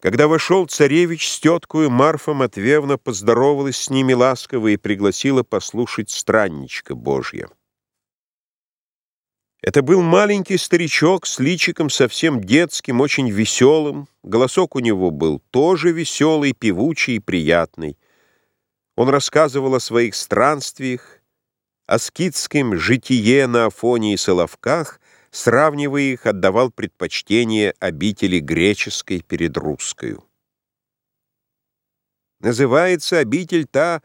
Когда вошел царевич с теткою, Марфа Матвеевна поздоровалась с ними ласково и пригласила послушать странничка Божья. Это был маленький старичок с личиком совсем детским, очень веселым. Голосок у него был тоже веселый, певучий и приятный. Он рассказывал о своих странствиях, о скитском житие на Афоне и Соловках, сравнивая их, отдавал предпочтение обители греческой перед русской. Называется обитель та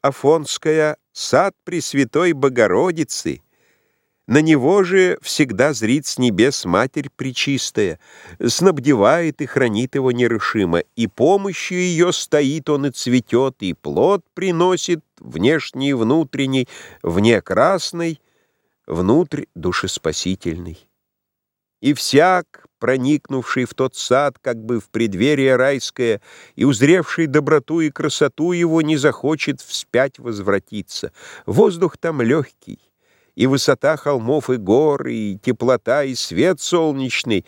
Афонская «Сад Пресвятой Богородицы», на него же всегда зрит с небес Матерь Пречистая, снабдевает и хранит его нерушимо, и помощью ее стоит он и цветет, и плод приносит, внешний и внутренний, вне красный, внутрь душеспасительный. И всяк, проникнувший в тот сад, как бы в преддверие райское, и узревший доброту и красоту его, не захочет вспять возвратиться. Воздух там легкий, и высота холмов и гор, и теплота, и свет солнечный,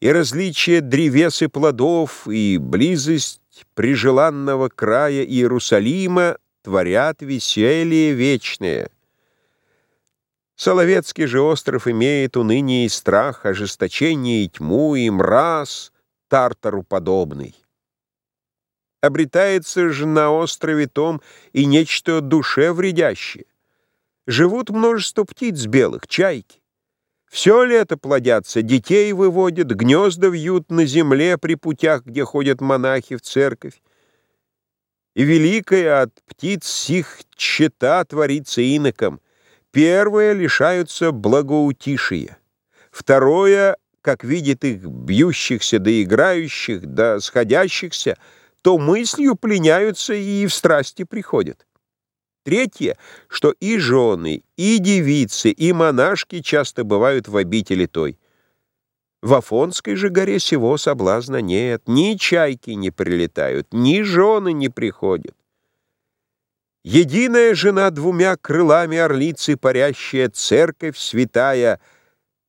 и различие древес и плодов, и близость прижеланного края Иерусалима творят веселье вечное. Соловецкий же остров имеет уныние и страх, ожесточение и тьму, и мраз Тартару подобный. Обретается же на острове том и нечто душе вредящее. Живут множество птиц белых, чайки. Все лето плодятся, детей выводят, гнезда вьют на земле при путях, где ходят монахи в церковь. И великая от птиц сих чета творится иноком. Первое лишаются благоутишия. Второе, как видит их бьющихся да играющих да сходящихся, то мыслью пленяются и в страсти приходят. Третье, что и жены, и девицы, и монашки часто бывают в обители той. В Афонской же горе сего соблазна нет, ни чайки не прилетают, ни жены не приходят. Единая жена двумя крылами орлицы, парящая церковь святая,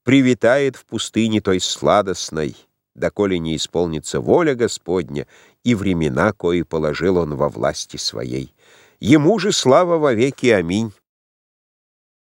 привитает в пустыне той сладостной, доколе не исполнится воля Господня и времена, кои положил он во власти своей. Ему же слава вовеки. Аминь.